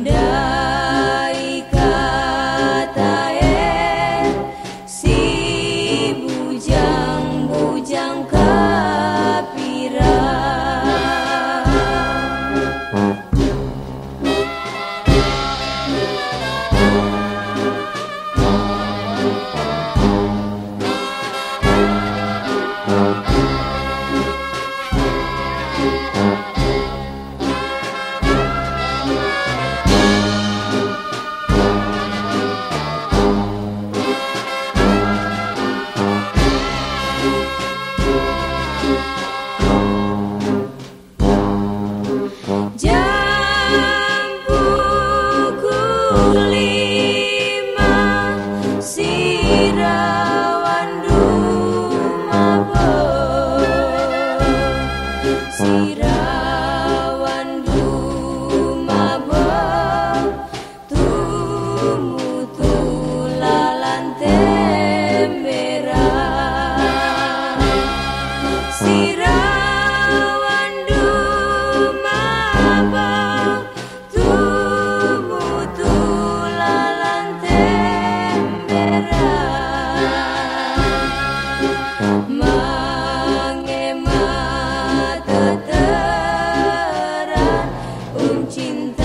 No. love. 听到